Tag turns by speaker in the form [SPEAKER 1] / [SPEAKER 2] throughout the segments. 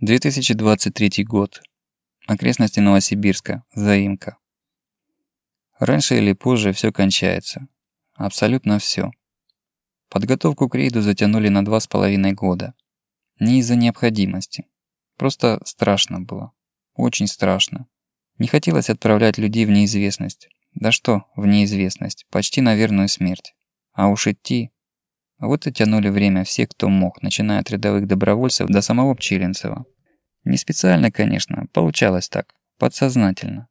[SPEAKER 1] 2023 год. Окрестности Новосибирска. Заимка. Раньше или позже все кончается. Абсолютно все. Подготовку к рейду затянули на два с половиной года. Не из-за необходимости. Просто страшно было. Очень страшно. Не хотелось отправлять людей в неизвестность. Да что, в неизвестность. Почти на верную смерть. А уж идти... Вот и тянули время все, кто мог, начиная от рядовых добровольцев до самого Пчелинцева. Не специально, конечно, получалось так, подсознательно.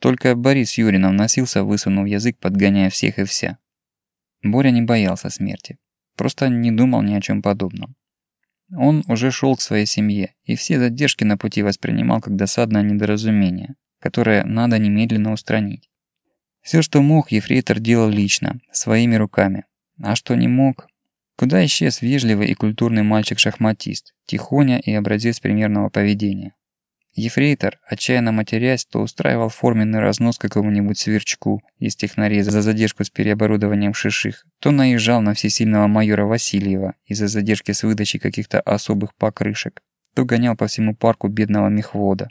[SPEAKER 1] Только Борис Юринов носился, высунув язык, подгоняя всех и вся. Боря не боялся смерти. Просто не думал ни о чем подобном. Он уже шел к своей семье, и все задержки на пути воспринимал как досадное недоразумение, которое надо немедленно устранить. Все, что мог, ефрейтор делал лично, своими руками, а что не мог? Куда исчез вежливый и культурный мальчик-шахматист, тихоня и образец примерного поведения? Ефрейтор, отчаянно матерясь, то устраивал форменный разнос какому-нибудь сверчку из технарей за задержку с переоборудованием шиших, то наезжал на всесильного майора Васильева из-за задержки с выдачей каких-то особых покрышек, то гонял по всему парку бедного мехвода.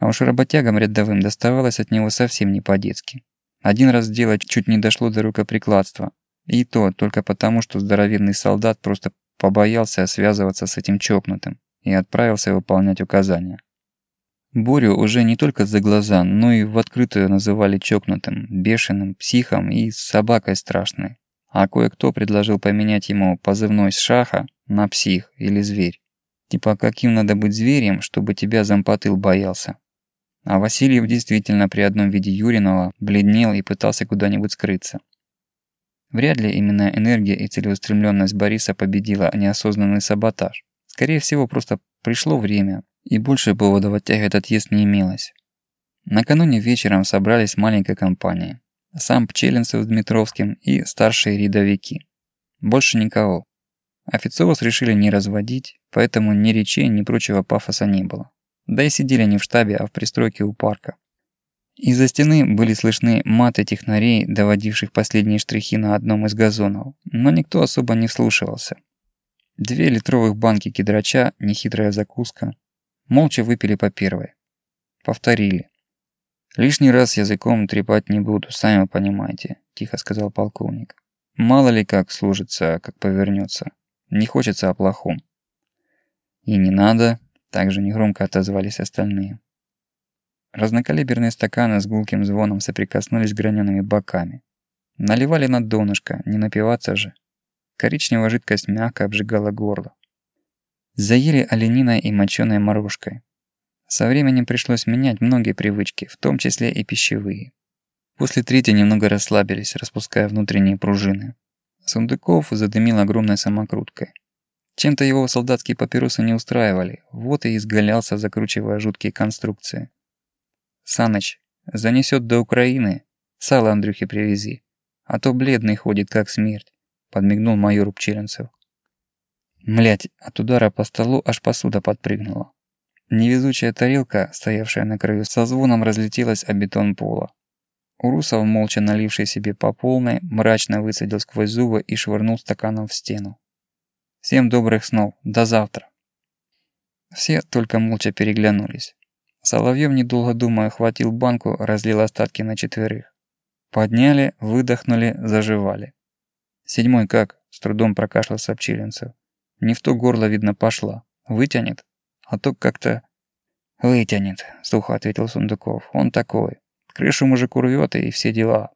[SPEAKER 1] А уж работягам рядовым доставалось от него совсем не по-детски. Один раз дело чуть не дошло до рукоприкладства, и то только потому, что здоровенный солдат просто побоялся связываться с этим чокнутым и отправился выполнять указания. Борю уже не только за глаза, но и в открытую называли чокнутым, бешеным, психом и собакой страшной. А кое-кто предложил поменять ему позывной с шаха на псих или зверь. Типа каким надо быть зверем, чтобы тебя зампотыл боялся. А Васильев действительно при одном виде Юринова бледнел и пытался куда-нибудь скрыться. Вряд ли именно энергия и целеустремленность Бориса победила неосознанный саботаж. Скорее всего, просто пришло время, и больше поводов оттягивать отъезд не имелось. Накануне вечером собрались маленькая компания. Сам Пчелинцев с Дмитровским и старшие рядовики. Больше никого. Офицеров решили не разводить, поэтому ни речей, ни прочего пафоса не было. Да и сидели не в штабе, а в пристройке у парка. Из-за стены были слышны маты технарей, доводивших последние штрихи на одном из газонов, но никто особо не вслушивался. Две литровых банки кедрача, нехитрая закуска. Молча выпили по первой. Повторили. «Лишний раз языком трепать не буду, сами понимаете», – тихо сказал полковник. «Мало ли как служится, как повернется. Не хочется о плохом». «И не надо», – также негромко отозвались остальные. Разнокалиберные стаканы с гулким звоном соприкоснулись гранеными боками. Наливали на донышко, не напиваться же. Коричневая жидкость мягко обжигала горло. Заели олениной и моченой морожкой. Со временем пришлось менять многие привычки, в том числе и пищевые. После третьей немного расслабились, распуская внутренние пружины. Сундуков задымил огромной самокруткой. Чем-то его солдатские папиросы не устраивали, вот и изгалялся, закручивая жуткие конструкции. Саныч, занесет до Украины, сало Андрюхе привези, а то бледный ходит, как смерть», — подмигнул майор Пчеленцев. Млять, от удара по столу аж посуда подпрыгнула. Невезучая тарелка, стоявшая на краю, со звоном разлетелась о бетон пола. Урусов, молча наливший себе по полной, мрачно высадил сквозь зубы и швырнул стаканом в стену. «Всем добрых снов, до завтра!» Все только молча переглянулись. Соловьев, недолго думая, хватил банку, разлил остатки на четверых. Подняли, выдохнули, заживали. «Седьмой как?» – с трудом прокашлялся Пчелинцев. «Не в то горло, видно, пошла. Вытянет? А то как-то...» «Вытянет», – сухо ответил Сундуков. «Он такой. Крышу мужику рвет и все дела».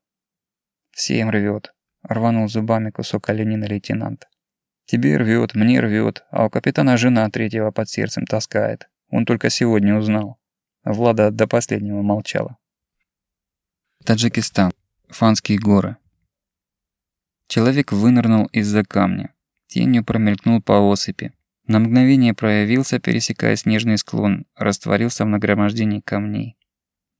[SPEAKER 1] «Всем рвет», – рванул зубами кусок оленина лейтенант. «Тебе рвет, мне рвет, а у капитана жена третьего под сердцем таскает. Он только сегодня узнал». Влада до последнего молчала. Таджикистан. Фанские горы. Человек вынырнул из-за камня. Тенью промелькнул по осыпи. На мгновение проявился, пересекая снежный склон, растворился в нагромождении камней.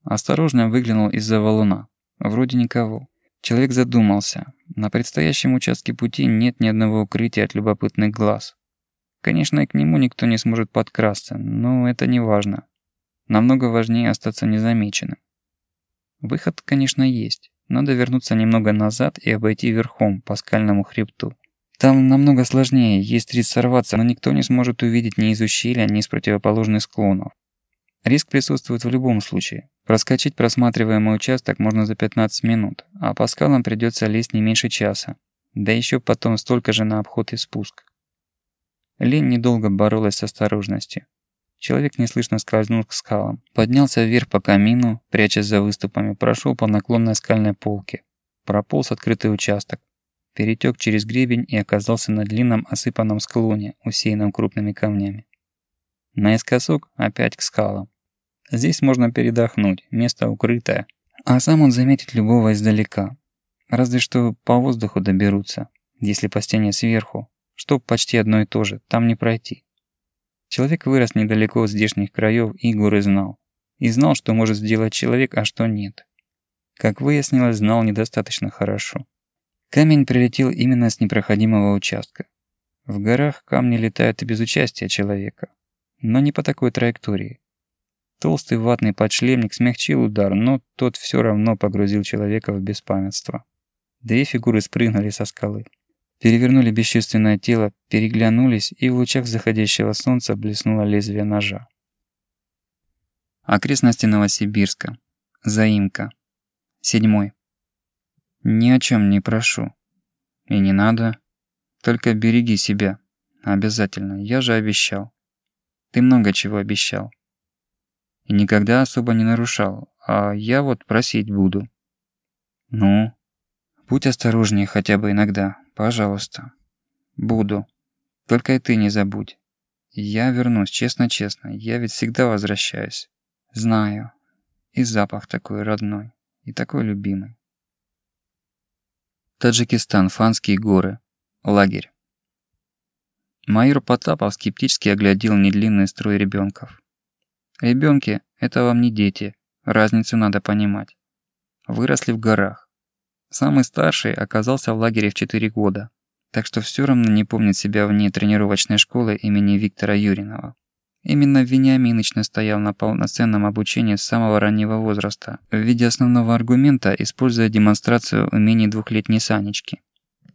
[SPEAKER 1] Осторожно выглянул из-за валуна. Вроде никого. Человек задумался. На предстоящем участке пути нет ни одного укрытия от любопытных глаз. Конечно, и к нему никто не сможет подкрасться, но это не важно. Намного важнее остаться незамеченным. Выход, конечно, есть. Надо вернуться немного назад и обойти верхом по скальному хребту. Там намного сложнее, есть риск сорваться, но никто не сможет увидеть ни из ущелья, ни из противоположных склонов. Риск присутствует в любом случае. Проскочить просматриваемый участок можно за 15 минут, а по скалам придется лезть не меньше часа. Да еще потом столько же на обход и спуск. Лень недолго боролась с осторожностью. Человек неслышно скользнул к скалам, поднялся вверх по камину, прячась за выступами, прошел по наклонной скальной полке, прополз открытый участок, перетек через гребень и оказался на длинном осыпанном склоне, усеянном крупными камнями. Наискосок опять к скалам. Здесь можно передохнуть, место укрытое, а сам он заметит любого издалека. Разве что по воздуху доберутся, если по стене сверху, что почти одно и то же, там не пройти. Человек вырос недалеко от здешних краев и горы знал. И знал, что может сделать человек, а что нет. Как выяснилось, знал недостаточно хорошо. Камень прилетел именно с непроходимого участка. В горах камни летают и без участия человека. Но не по такой траектории. Толстый ватный подшлемник смягчил удар, но тот все равно погрузил человека в беспамятство. Две фигуры спрыгнули со скалы. Перевернули бесчувственное тело, переглянулись, и в лучах заходящего солнца блеснуло лезвие ножа. Окрестности Новосибирска. Заимка. Седьмой. Ни о чем не прошу. И не надо. Только береги себя. Обязательно. Я же обещал. Ты много чего обещал. И никогда особо не нарушал. А я вот просить буду. Ну? Будь осторожнее хотя бы иногда. Пожалуйста. Буду. Только и ты не забудь. Я вернусь, честно-честно. Я ведь всегда возвращаюсь. Знаю. И запах такой родной. И такой любимый. Таджикистан, Фанские горы. Лагерь. Майор Потапов скептически оглядел недлинный строй ребенков. Ребенки – это вам не дети, разницу надо понимать. Выросли в горах. Самый старший оказался в лагере в 4 года, так что все равно не помнит себя вне тренировочной школы имени Виктора Юринова. Именно Вениаминыч настоял на полноценном обучении с самого раннего возраста, в виде основного аргумента, используя демонстрацию умений двухлетней Санечки.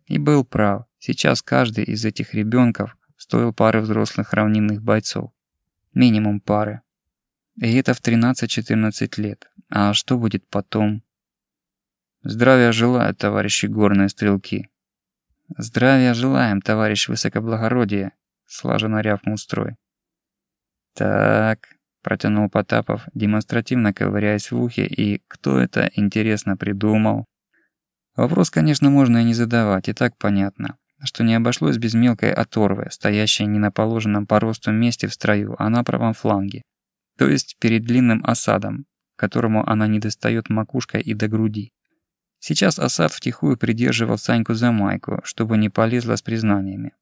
[SPEAKER 1] И был прав, сейчас каждый из этих ребенков стоил пары взрослых равнинных бойцов. Минимум пары. И это в 13-14 лет. А что будет потом? Здравия желаю, товарищи горные стрелки. Здравия желаем, товарищ высокоблагородие, слаженно рявкнул строй. «Так», – протянул Потапов, демонстративно ковыряясь в ухе, и кто это, интересно, придумал? Вопрос, конечно, можно и не задавать, и так понятно, что не обошлось без мелкой оторвы, стоящей не на положенном по росту месте в строю, а на правом фланге. То есть перед длинным осадом, которому она не достает макушкой и до груди. Сейчас осад втихую придерживал Саньку за майку, чтобы не полезла с признаниями.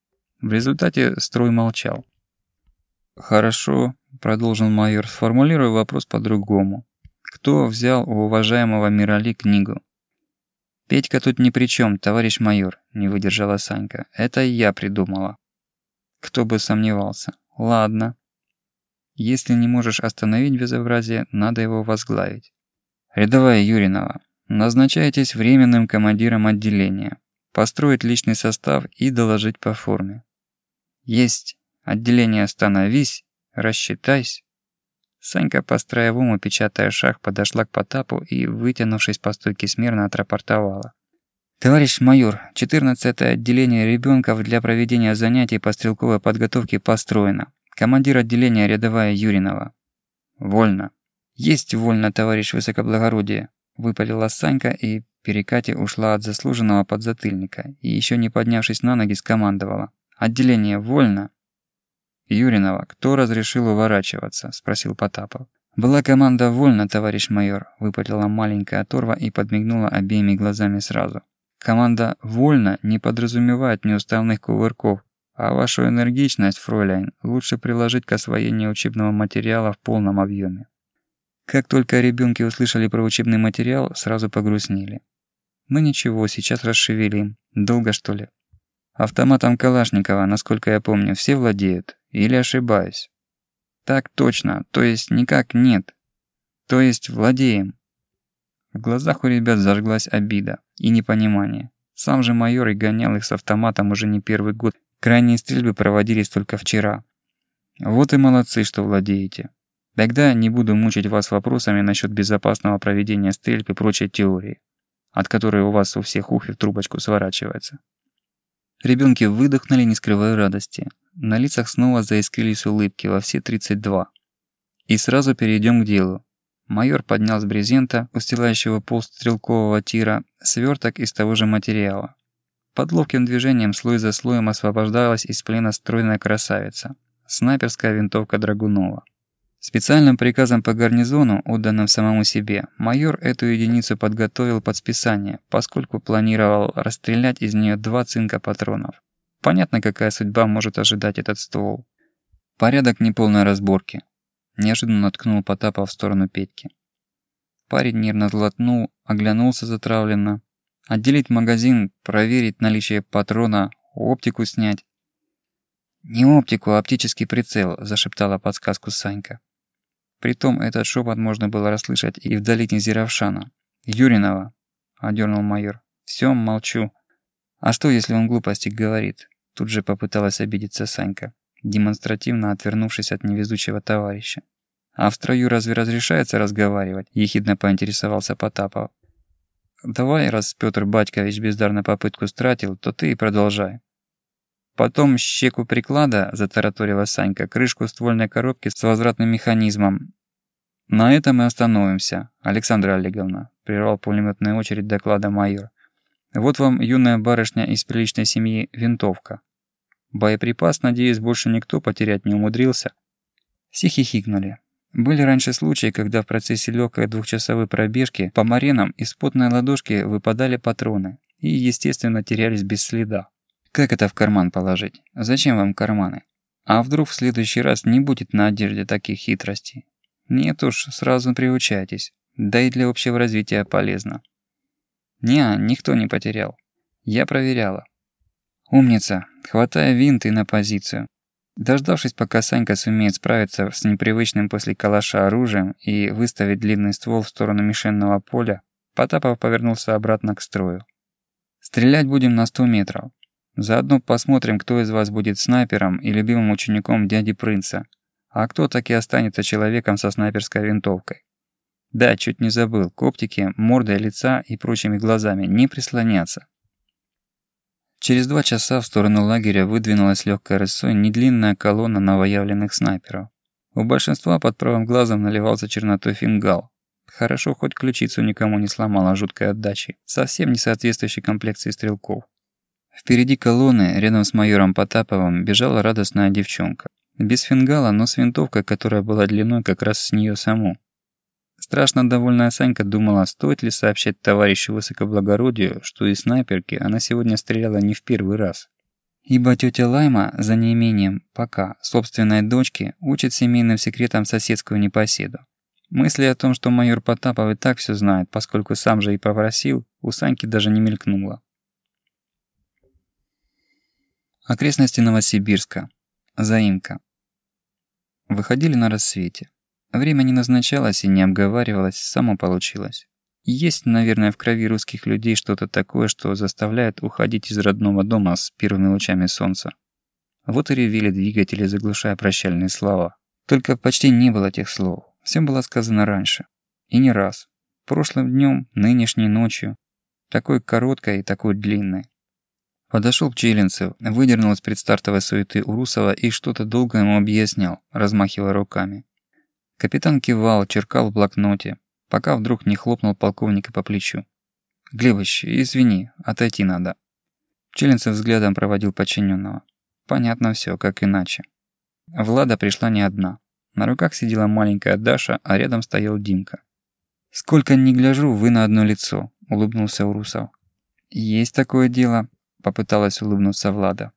[SPEAKER 1] В результате строй молчал. «Хорошо», – продолжил майор, – сформулирую вопрос по-другому. Кто взял у уважаемого Мирали книгу? «Петька тут ни при чем, товарищ майор», – не выдержала Санька. «Это я придумала». Кто бы сомневался. Ладно. Если не можешь остановить безобразие, надо его возглавить. Рядовая Юринова, назначайтесь временным командиром отделения. Построить личный состав и доложить по форме. Есть. Отделение «Остановись», «Рассчитайся». Санька по строевому, печатая шаг, подошла к Потапу и, вытянувшись по стойке смирно, отрапортовала. «Товарищ майор, 14-е отделение ребенков для проведения занятий по стрелковой подготовке построено. Командир отделения рядовая Юринова». «Вольно». «Есть вольно, товарищ высокоблагородие», – выпалила Санька и, перекате, ушла от заслуженного подзатыльника и, еще не поднявшись на ноги, скомандовала. «Отделение вольно». «Юринова, кто разрешил уворачиваться?» – спросил Потапов. «Была команда вольна, товарищ майор», – выпалила маленькая оторва и подмигнула обеими глазами сразу. «Команда вольно не подразумевает неуставных кувырков, а вашу энергичность, фройляйн, лучше приложить к освоению учебного материала в полном объеме». Как только ребенки услышали про учебный материал, сразу погрустнели. «Ну ничего, сейчас расшевелим. Долго, что ли?» Автоматом Калашникова, насколько я помню, все владеют. Или ошибаюсь? Так точно, то есть никак нет. То есть владеем. В глазах у ребят зажглась обида и непонимание. Сам же майор и гонял их с автоматом уже не первый год. Крайние стрельбы проводились только вчера. Вот и молодцы, что владеете. Тогда не буду мучить вас вопросами насчет безопасного проведения стрельб и прочей теории, от которой у вас у всех ухи в трубочку сворачивается. Ребенки выдохнули, не скрывая радости. На лицах снова заискрились улыбки во все 32. И сразу перейдем к делу. Майор поднял с брезента, устилающего пол стрелкового тира, сверток из того же материала. Под ловким движением слой за слоем освобождалась из плена стройная красавица. Снайперская винтовка Драгунова. Специальным приказом по гарнизону, отданным самому себе, майор эту единицу подготовил под списание, поскольку планировал расстрелять из нее два цинка патронов. Понятно, какая судьба может ожидать этот ствол. Порядок неполной разборки. Неожиданно ткнул Потапов в сторону Петьки. Парень нервно злотнул, оглянулся затравленно. Отделить магазин, проверить наличие патрона, оптику снять. «Не оптику, а оптический прицел», – зашептала подсказку Санька. Притом этот шепот можно было расслышать и вдали Низеровшана. «Юринова!» – одернул майор. «Всё, молчу». «А что, если он глупости говорит?» Тут же попыталась обидеться Санька, демонстративно отвернувшись от невезучего товарища. «А в строю разве разрешается разговаривать?» – ехидно поинтересовался Потапов. «Давай, раз Пётр Батькович бездарно попытку стратил, то ты и продолжай». Потом щеку приклада, затараторила Санька, крышку ствольной коробки с возвратным механизмом. На этом мы остановимся, Александра Олеговна, прервал пулеметную очередь доклада майор. Вот вам, юная барышня из приличной семьи, винтовка. Боеприпас, надеюсь, больше никто потерять не умудрился. Все хихикнули. Были раньше случаи, когда в процессе легкой двухчасовой пробежки по маренам из потной ладошки выпадали патроны и, естественно, терялись без следа. Как это в карман положить? Зачем вам карманы? А вдруг в следующий раз не будет на одежде таких хитростей? Нет уж, сразу приучайтесь. Да и для общего развития полезно. Не, никто не потерял. Я проверяла. Умница, хватая винты на позицию. Дождавшись, пока Санька сумеет справиться с непривычным после калаша оружием и выставить длинный ствол в сторону мишенного поля, Потапов повернулся обратно к строю. Стрелять будем на 100 метров. Заодно посмотрим, кто из вас будет снайпером и любимым учеником дяди Принца, а кто таки останется человеком со снайперской винтовкой. Да, чуть не забыл, к оптике, мордой лица и прочими глазами не прислоняться. Через два часа в сторону лагеря выдвинулась легкая рысой недлинная колонна новоявленных снайперов. У большинства под правым глазом наливался чернотой фингал. Хорошо, хоть ключицу никому не сломала жуткой отдачи, совсем не соответствующей комплекции стрелков. Впереди колонны, рядом с майором Потаповым, бежала радостная девчонка. Без фингала, но с винтовкой, которая была длиной как раз с нее саму. Страшно довольная Санька думала, стоит ли сообщать товарищу высокоблагородию, что из снайперки она сегодня стреляла не в первый раз. Ибо тетя Лайма, за неимением, пока, собственной дочки, учит семейным секретам соседскую непоседу. Мысли о том, что майор Потапов и так все знает, поскольку сам же и попросил, у Саньки даже не мелькнуло. Окрестности Новосибирска. Заимка. Выходили на рассвете. Время не назначалось и не обговаривалось, само получилось. Есть, наверное, в крови русских людей что-то такое, что заставляет уходить из родного дома с первыми лучами солнца. Вот и ревели двигатели, заглушая прощальные слова. Только почти не было тех слов. Все было сказано раньше. И не раз. Прошлым днем, нынешней ночью. Такой короткой и такой длинной. Подошел Пчелинцев, выдернул из предстартовой суеты Урусова и что-то долго ему объяснял, размахивая руками. Капитан кивал, черкал в блокноте, пока вдруг не хлопнул полковника по плечу. «Глебыч, извини, отойти надо». Пчелинцев взглядом проводил подчиненного. Понятно все, как иначе. Влада пришла не одна. На руках сидела маленькая Даша, а рядом стоял Димка. «Сколько ни гляжу, вы на одно лицо», — улыбнулся Урусов. «Есть такое дело», попыталась улыбнуться Влада.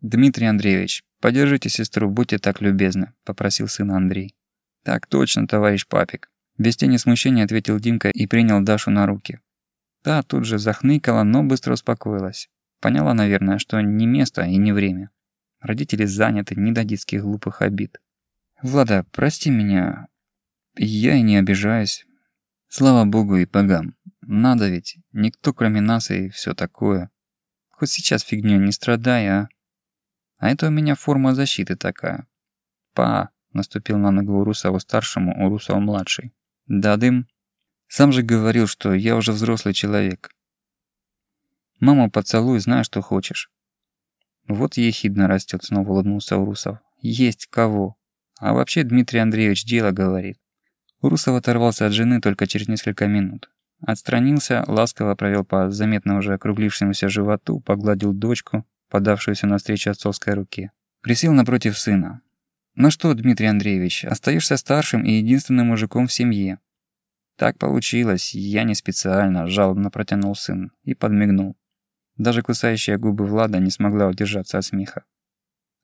[SPEAKER 1] «Дмитрий Андреевич, подержите сестру, будьте так любезны», – попросил сын Андрей. «Так точно, товарищ папик», – без тени смущения ответил Димка и принял Дашу на руки. Та тут же захныкала, но быстро успокоилась. Поняла, наверное, что не место и не время. Родители заняты, не до детских глупых обид. «Влада, прости меня. Я и не обижаюсь. Слава богу и богам. Надо ведь. Никто кроме нас и все такое. Хоть сейчас фигню не страдай, а? А это у меня форма защиты такая. Па, наступил на ногу Урусову-старшему, Урусов-младший. Да, дым. Сам же говорил, что я уже взрослый человек. Маму поцелуй, знаю, что хочешь. Вот ехидно растет, снова улыбнулся Урусов. Есть кого. А вообще Дмитрий Андреевич дело говорит. Урусов оторвался от жены только через несколько минут. Отстранился, ласково провел по заметно уже округлившемуся животу, погладил дочку, подавшуюся навстречу отцовской руке. Присел напротив сына. «Ну что, Дмитрий Андреевич, остаешься старшим и единственным мужиком в семье». «Так получилось, я не специально», – жалобно протянул сын и подмигнул. Даже кусающая губы Влада не смогла удержаться от смеха.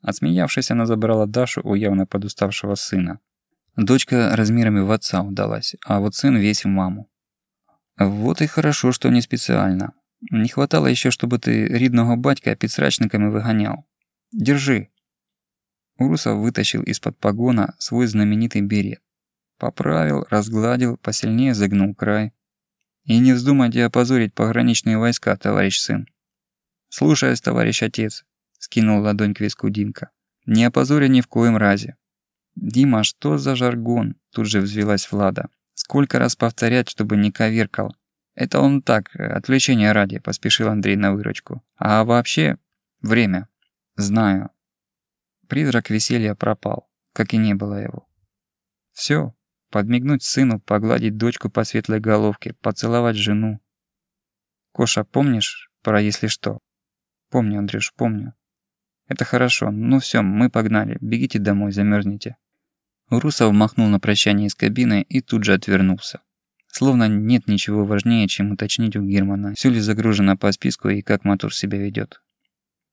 [SPEAKER 1] Отсмеявшись, она забрала Дашу у явно подуставшего сына. Дочка размерами в отца удалась, а вот сын весь в маму. Вот и хорошо, что не специально. Не хватало еще, чтобы ты рідного батька підсрачниками выгонял. Держи. Урусов вытащил из-под погона свой знаменитый берет. Поправил, разгладил, посильнее загнул край. И не вздумайте опозорить пограничные войска, товарищ сын. «Слушаюсь, товарищ отец», — скинул ладонь к виску Димка. «Не опозори ни в коем разе». «Дима, что за жаргон?» — тут же взвелась Влада. Сколько раз повторять, чтобы не коверкал? Это он так, отвлечение ради, поспешил Андрей на выручку. А вообще, время. Знаю. Призрак веселья пропал, как и не было его. Все, подмигнуть сыну, погладить дочку по светлой головке, поцеловать жену. Коша, помнишь про «если что»? Помню, Андрюш, помню. Это хорошо. Ну все, мы погнали. Бегите домой, замерзнете. Урусов махнул на прощание из кабины и тут же отвернулся. Словно нет ничего важнее, чем уточнить у Германа, все ли загружено по списку и как мотор себя ведет.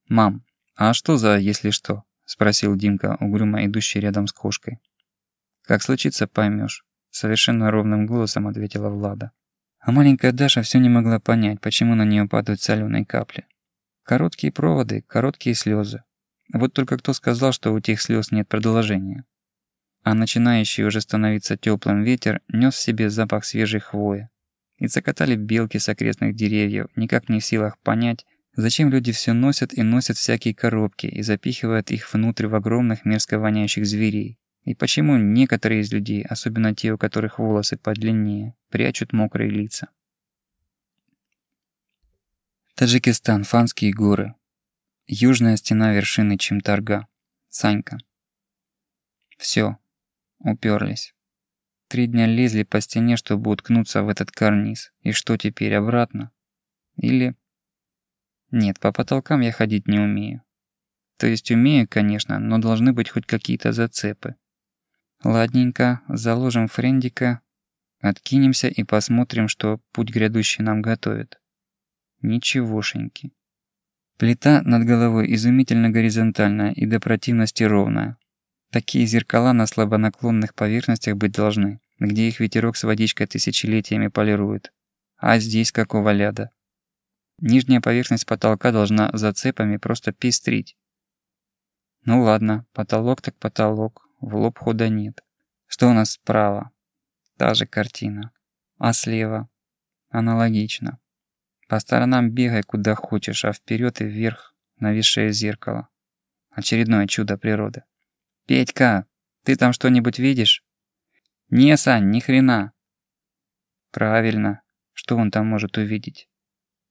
[SPEAKER 1] «Мам, а что за «если что»?» – спросил Димка, угрюмо идущий рядом с кошкой. «Как случится, поймешь», – совершенно ровным голосом ответила Влада. А маленькая Даша все не могла понять, почему на нее падают соленые капли. Короткие проводы, короткие слезы. Вот только кто сказал, что у тех слез нет продолжения? А начинающий уже становиться теплым ветер нес в себе запах свежей хвои. И закатали белки с окрестных деревьев, никак не в силах понять, зачем люди все носят и носят всякие коробки и запихивают их внутрь в огромных мерзко воняющих зверей. И почему некоторые из людей, особенно те, у которых волосы подлиннее, прячут мокрые лица. Таджикистан, Фанские горы. Южная стена вершины Чемтарга. Санька. Все, Уперлись. Три дня лезли по стене, чтобы уткнуться в этот карниз. И что теперь, обратно? Или... Нет, по потолкам я ходить не умею. То есть умею, конечно, но должны быть хоть какие-то зацепы. Ладненько, заложим френдика, откинемся и посмотрим, что путь грядущий нам готовит. Ничегошеньки. Плита над головой изумительно горизонтальная и до противности ровная. Такие зеркала на слабонаклонных поверхностях быть должны, где их ветерок с водичкой тысячелетиями полирует. А здесь какого ляда? Нижняя поверхность потолка должна зацепами просто пестрить. Ну ладно, потолок так потолок, в лоб хода нет. Что у нас справа? Та же картина. А слева? Аналогично. По сторонам бегай куда хочешь, а вперед и вверх нависшее зеркало. Очередное чудо природы. «Петька, ты там что-нибудь видишь?» «Не, Сань, ни хрена». «Правильно. Что он там может увидеть?»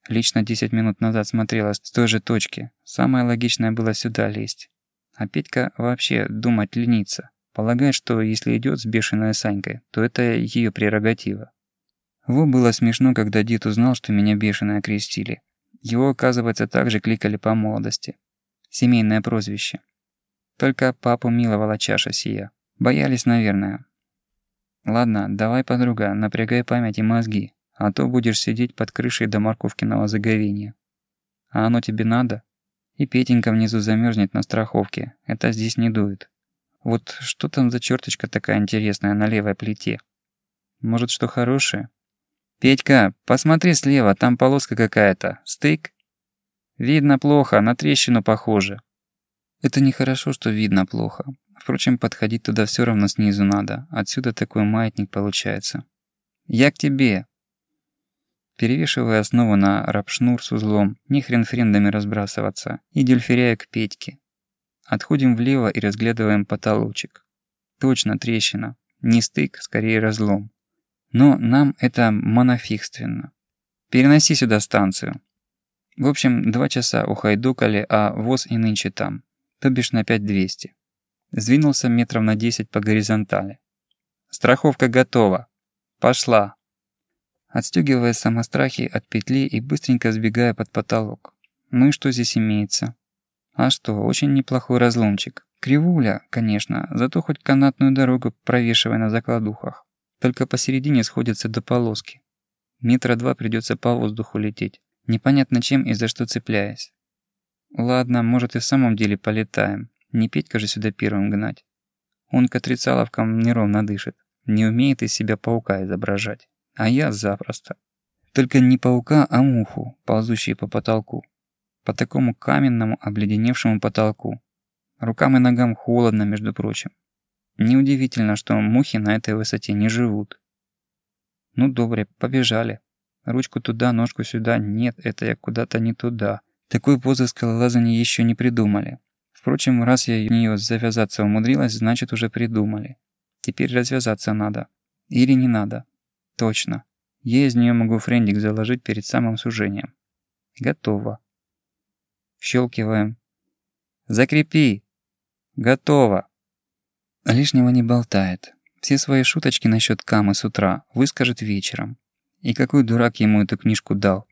[SPEAKER 1] Лично 10 минут назад смотрела с той же точки. Самое логичное было сюда лезть. А Петька вообще думать ленится. Полагает, что если идет с бешеной Санькой, то это ее прерогатива. Во было смешно, когда дед узнал, что меня бешеной окрестили. Его, оказывается, также кликали по молодости. Семейное прозвище. Только папу миловала чаша сия. Боялись, наверное. Ладно, давай, подруга, напрягай память и мозги, а то будешь сидеть под крышей до морковкиного заговения. А оно тебе надо? И Петенька внизу замерзнет на страховке, это здесь не дует. Вот что там за черточка такая интересная на левой плите? Может, что хорошее? Петька, посмотри слева, там полоска какая-то. Стык? Видно плохо, на трещину похоже. Это нехорошо, что видно плохо. Впрочем, подходить туда все равно снизу надо. Отсюда такой маятник получается. «Я к тебе!» Перевешивая основу на рапшнур с узлом, не хрен френдами разбрасываться, и дюльферяя к Петьке. Отходим влево и разглядываем потолочек. Точно трещина. Не стык, скорее разлом. Но нам это монофигственно. Переноси сюда станцию. В общем, два часа ухайдукали, а воз и нынче там. То бишь на 5200. Сдвинулся метров на 10 по горизонтали. Страховка готова. Пошла. Отстегивая самострахи от петли и быстренько сбегая под потолок. Ну и что здесь имеется? А что, очень неплохой разломчик. Кривуля, конечно, зато хоть канатную дорогу провешивай на закладухах. Только посередине сходятся до полоски. Метра два придется по воздуху лететь, непонятно чем и за что цепляясь. Ладно, может и в самом деле полетаем. Не Петька же сюда первым гнать. Он к отрицаловкам неровно дышит, не умеет из себя паука изображать. А я запросто. Только не паука, а муху, ползущую по потолку. По такому каменному, обледеневшему потолку. Рукам и ногам холодно, между прочим. Неудивительно, что мухи на этой высоте не живут. Ну, добре, побежали. Ручку туда, ножку сюда. Нет, это я куда-то не туда. Такой позы скалолазания еще не придумали. Впрочем, раз я в нее завязаться умудрилась, значит уже придумали. Теперь развязаться надо. Или не надо. Точно. Я из нее могу френдик заложить перед самым сужением. Готово. Щелкиваем. Закрепи. Готово. Лишнего не болтает. Все свои шуточки насчет Камы с утра выскажет вечером. И какой дурак ему эту книжку дал.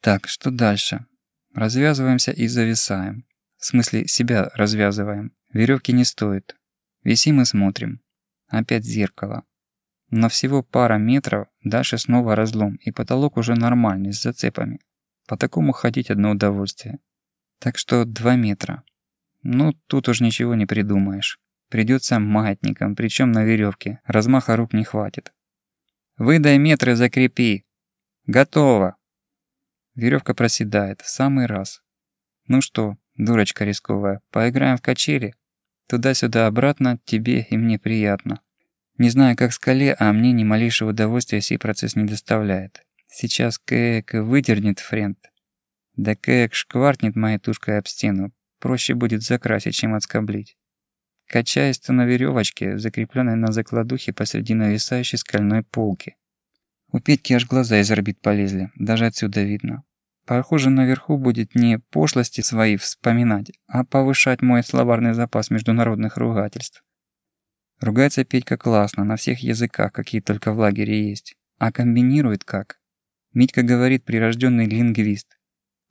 [SPEAKER 1] Так, что дальше? Развязываемся и зависаем. В смысле, себя развязываем. Веревки не стоит. Висим и смотрим. Опять зеркало. Но всего пара метров, дальше снова разлом, и потолок уже нормальный, с зацепами. По такому ходить одно удовольствие. Так что два метра. Ну, тут уж ничего не придумаешь. Придется маятником, причем на веревке. Размаха рук не хватит. Выдай метры, закрепи. Готово. Веревка проседает, в самый раз. Ну что, дурочка рисковая, поиграем в качели? Туда-сюда обратно, тебе и мне приятно. Не знаю, как скале, а мне ни малейшего удовольствия сей процесс не доставляет. Сейчас Кэк выдернет френд. Да Кэк шкваркнет моей тушкой об стену. Проще будет закрасить, чем отскоблить. Качаясь-то на веревочке, закрепленной на закладухе посреди нависающей скальной полки. У Петьки аж глаза из орбит полезли, даже отсюда видно. Похоже, наверху будет не пошлости свои вспоминать, а повышать мой словарный запас международных ругательств. Ругается Петька классно, на всех языках, какие только в лагере есть. А комбинирует как? Митька говорит прирожденный лингвист.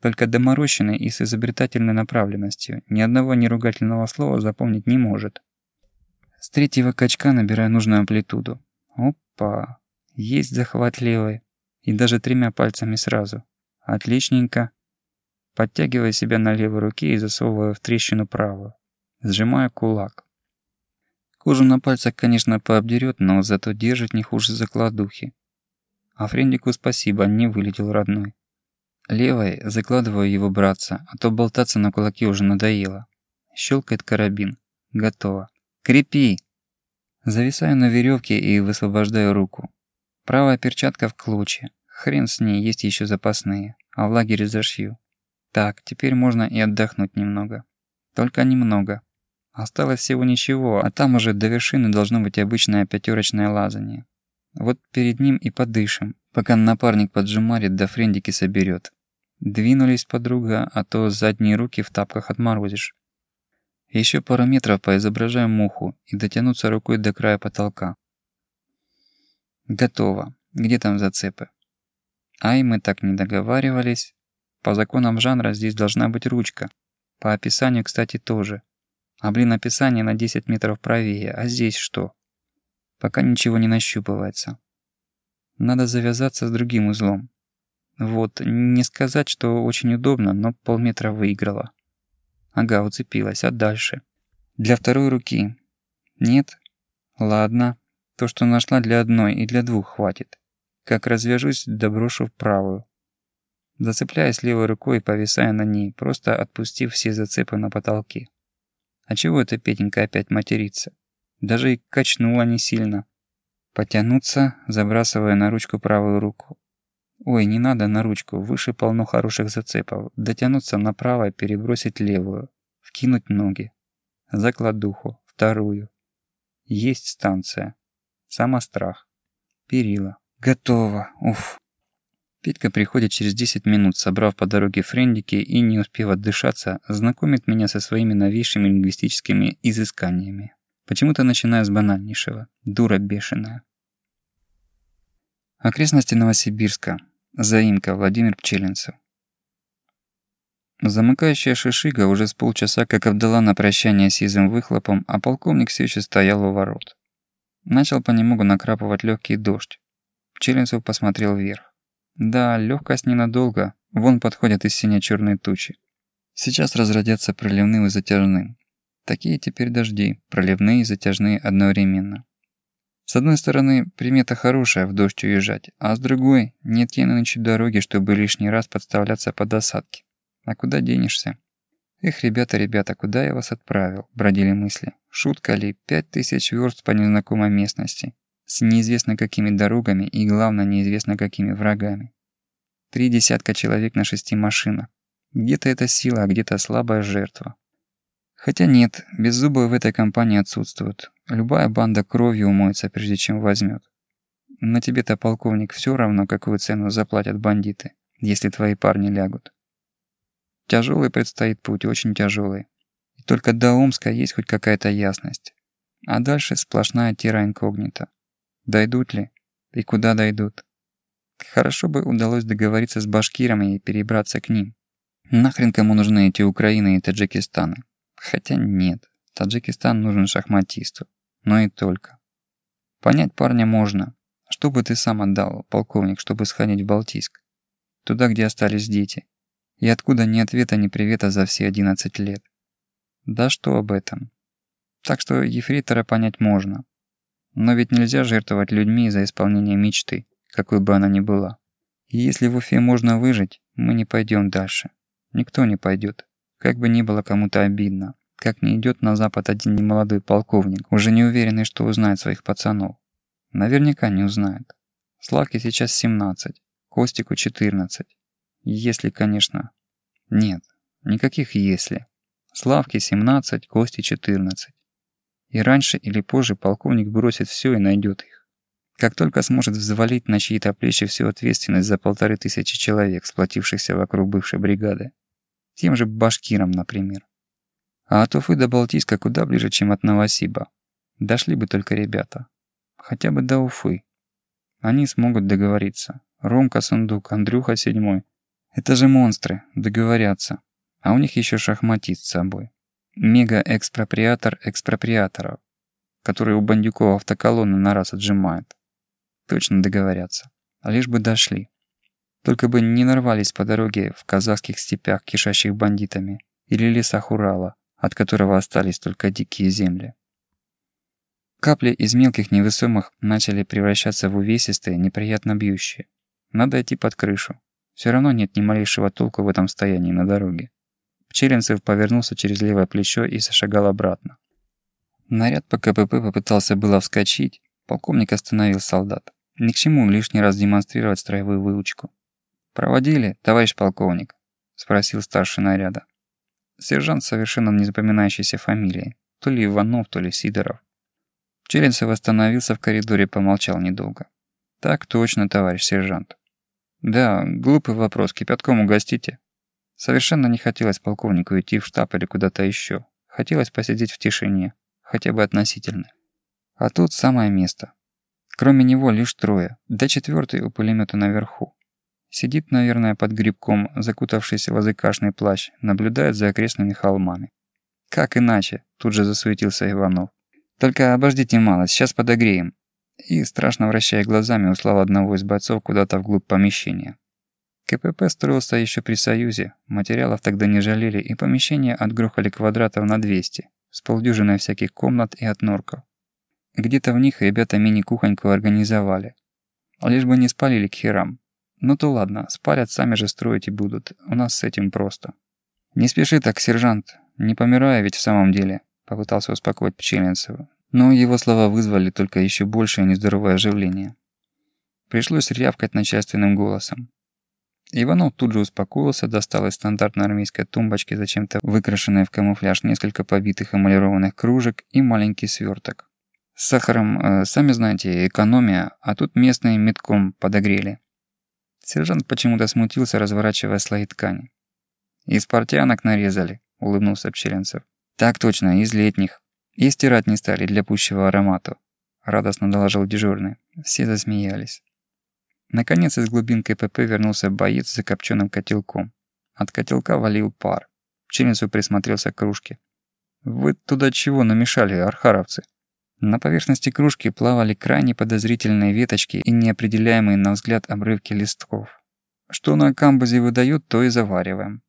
[SPEAKER 1] Только доморощенный и с изобретательной направленностью. Ни одного неругательного слова запомнить не может. С третьего качка набираю нужную амплитуду. Опа! Есть захватливый. И даже тремя пальцами сразу. Отличненько. Подтягиваю себя на левой руке и засовываю в трещину правую. Сжимаю кулак. Кожу на пальцах, конечно, пообдерет, но зато держит не хуже закладухи. А Френдику спасибо, не вылетел родной. Левой закладываю его братца, а то болтаться на кулаке уже надоело. Щелкает карабин. Готово. Крепи! Зависаю на веревке и высвобождаю руку. Правая перчатка в клочья. Хрен с ней, есть еще запасные. А в лагере зашью. Так, теперь можно и отдохнуть немного. Только немного. Осталось всего ничего, а там уже до вершины должно быть обычное пятерочное лазание. Вот перед ним и подышим, пока напарник поджимарит да френдики соберет. Двинулись, подруга, а то задние руки в тапках отморозишь. Еще пару метров поизображаем муху и дотянуться рукой до края потолка. Готово. Где там зацепы? Ай, мы так не договаривались. По законам жанра здесь должна быть ручка. По описанию, кстати, тоже. А блин, описание на 10 метров правее, а здесь что? Пока ничего не нащупывается. Надо завязаться с другим узлом. Вот, не сказать, что очень удобно, но полметра выиграла. Ага, уцепилась, а дальше? Для второй руки. Нет? Ладно. То, что нашла для одной и для двух хватит. Как развяжусь, доброшу в правую. Зацепляясь левой рукой и повисая на ней, просто отпустив все зацепы на потолке. А чего это Петенька опять матерится? Даже и качнула не сильно. Потянуться, забрасывая на ручку правую руку. Ой, не надо на ручку, выше полно хороших зацепов. Дотянуться направо, перебросить левую. Вкинуть ноги. Закладуху. Вторую. Есть станция. Самострах. Перила. Готово. Уф. Петька приходит через 10 минут, собрав по дороге френдики и, не успев отдышаться, знакомит меня со своими новейшими лингвистическими изысканиями. Почему-то начиная с банальнейшего. Дура бешеная. Окрестности Новосибирска. Заимка. Владимир Пчелинцев. Замыкающая шишига уже с полчаса как обдала на прощание сизым выхлопом, а полковник все еще стоял у ворот. Начал понемногу накрапывать легкий дождь. Пчелинцев посмотрел вверх. Да, легкость ненадолго. Вон подходят из синя черные тучи. Сейчас разродятся проливным и затяжным. Такие теперь дожди, проливные и затяжные одновременно. С одной стороны, примета хорошая в дождь уезжать, а с другой, нет я нынче дороги, чтобы лишний раз подставляться под осадки. А куда денешься? Эх, ребята, ребята, куда я вас отправил? Бродили мысли. Шутка ли? Пять тысяч верст по незнакомой местности. С неизвестно какими дорогами и, главное, неизвестно какими врагами. Три десятка человек на шести машинах. Где-то это сила, а где-то слабая жертва. Хотя нет, беззубые в этой компании отсутствуют. Любая банда кровью умоется, прежде чем возьмет. На тебе-то, полковник, все равно, какую цену заплатят бандиты, если твои парни лягут. Тяжелый предстоит путь, очень тяжелый. И только до Омска есть хоть какая-то ясность. А дальше сплошная тира инкогнита. Дойдут ли? И куда дойдут? Хорошо бы удалось договориться с башкирами и перебраться к ним. Нахрен кому нужны эти Украины и Таджикистаны? Хотя нет, Таджикистан нужен шахматисту но и только. Понять парня можно. Что бы ты сам отдал, полковник, чтобы сходить в Балтийск? Туда, где остались дети. И откуда ни ответа, ни привета за все 11 лет. Да что об этом? Так что ефрейтора понять можно. Но ведь нельзя жертвовать людьми за исполнение мечты, какой бы она ни была. И если в Уфе можно выжить, мы не пойдем дальше. Никто не пойдет. Как бы ни было кому-то обидно. Как не идет на запад один немолодой полковник, уже не уверенный, что узнает своих пацанов. Наверняка не узнает. Славке сейчас 17, Костику 14. Если, конечно... Нет, никаких «если». Славке 17, Кости 14. И раньше или позже полковник бросит все и найдет их. Как только сможет взвалить на чьи-то плечи всю ответственность за полторы тысячи человек, сплотившихся вокруг бывшей бригады. Тем же башкирам, например. А от Уфы до Балтийска куда ближе, чем от Новосиба. Дошли бы только ребята. Хотя бы до Уфы. Они смогут договориться. Ромка Сундук, Андрюха Седьмой. Это же монстры, договорятся. А у них еще шахматист с собой. Мега-экспроприатор экспроприаторов, который у бандюков автоколонны на раз отжимает. Точно договорятся. А лишь бы дошли. Только бы не нарвались по дороге в казахских степях, кишащих бандитами, или лесах Урала, от которого остались только дикие земли. Капли из мелких невесомых начали превращаться в увесистые, неприятно бьющие. Надо идти под крышу. Все равно нет ни малейшего толку в этом стоянии на дороге. Пчелинцев повернулся через левое плечо и зашагал обратно. Наряд по КПП попытался было вскочить. Полковник остановил солдат. Ни к чему лишний раз демонстрировать строевую выучку. «Проводили, товарищ полковник?» – спросил старший наряда. Сержант совершенно не запоминающейся фамилии. То ли Иванов, то ли Сидоров. Черенцев остановился в коридоре, помолчал недолго. «Так точно, товарищ сержант». «Да, глупый вопрос, кипятком угостите». Совершенно не хотелось полковнику идти в штаб или куда-то еще. Хотелось посидеть в тишине, хотя бы относительно. А тут самое место. Кроме него лишь трое, да четвертый у пулемета наверху. Сидит, наверное, под грибком, закутавшийся в языкашный плащ, наблюдает за окрестными холмами. «Как иначе?» – тут же засуетился Иванов. «Только обождите мало, сейчас подогреем». И, страшно вращая глазами, услал одного из бойцов куда-то вглубь помещения. КПП строился еще при Союзе, материалов тогда не жалели, и помещение отгрохали квадратов на 200, с полдюжиной всяких комнат и отнорков. Где-то в них ребята мини-кухоньку организовали. Лишь бы не спалили к херам. Ну то ладно, спалят, сами же строить и будут. У нас с этим просто. Не спеши так, сержант. Не помираю ведь в самом деле, попытался успокоить Пчелинцева. Но его слова вызвали только еще большее нездоровое оживление. Пришлось рявкать начальственным голосом. Иванов тут же успокоился, достал из стандартной армейской тумбочки зачем-то выкрашенные в камуфляж несколько побитых эмалированных кружек и маленький сверток. С сахаром, э, сами знаете, экономия, а тут местные метком подогрели. Сержант почему-то смутился, разворачивая слои ткани. «Из портянок нарезали», — улыбнулся Пчеленцев. «Так точно, из летних. И стирать не стали для пущего аромата», — радостно доложил дежурный. Все засмеялись. Наконец из глубин КПП вернулся боец с закопченным котелком. От котелка валил пар. Пчеленцев присмотрелся к кружке. «Вы туда чего намешали, архаровцы?» На поверхности кружки плавали крайне подозрительные веточки и неопределяемые на взгляд обрывки листков. Что на камбузе выдают, то и завариваем.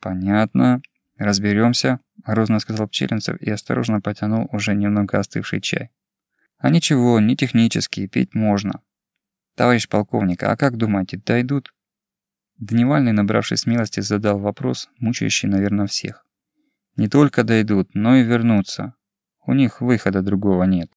[SPEAKER 1] Понятно. Разберемся, грозно сказал Пчелинцев и осторожно потянул уже немного остывший чай. А ничего, не технический, пить можно. Товарищ полковник, а как думаете, дойдут? Дневальный, набравшись смелости, задал вопрос, мучающий, наверное, всех. Не только дойдут, но и вернутся. У них выхода другого нет.